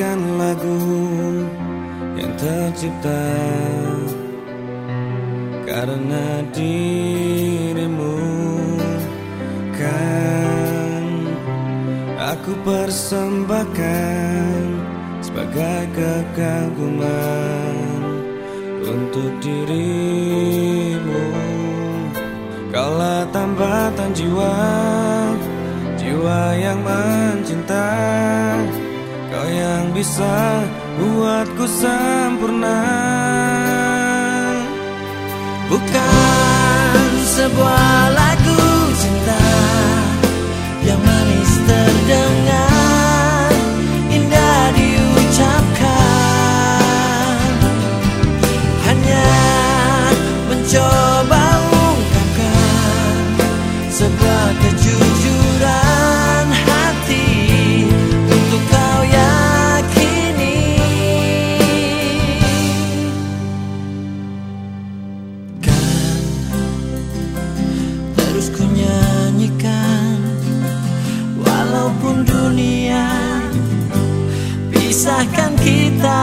lagu yang tercipta karena dirimu kan aku persembahkan sebagai kekaguman untuk dirimu. Kaulah tambatan jiwa Jiwa yang mencinta Kau yang bisa buatku sempurna. Bukan pisahkan kita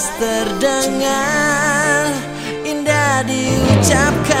manis terdengar Indah diucapkan.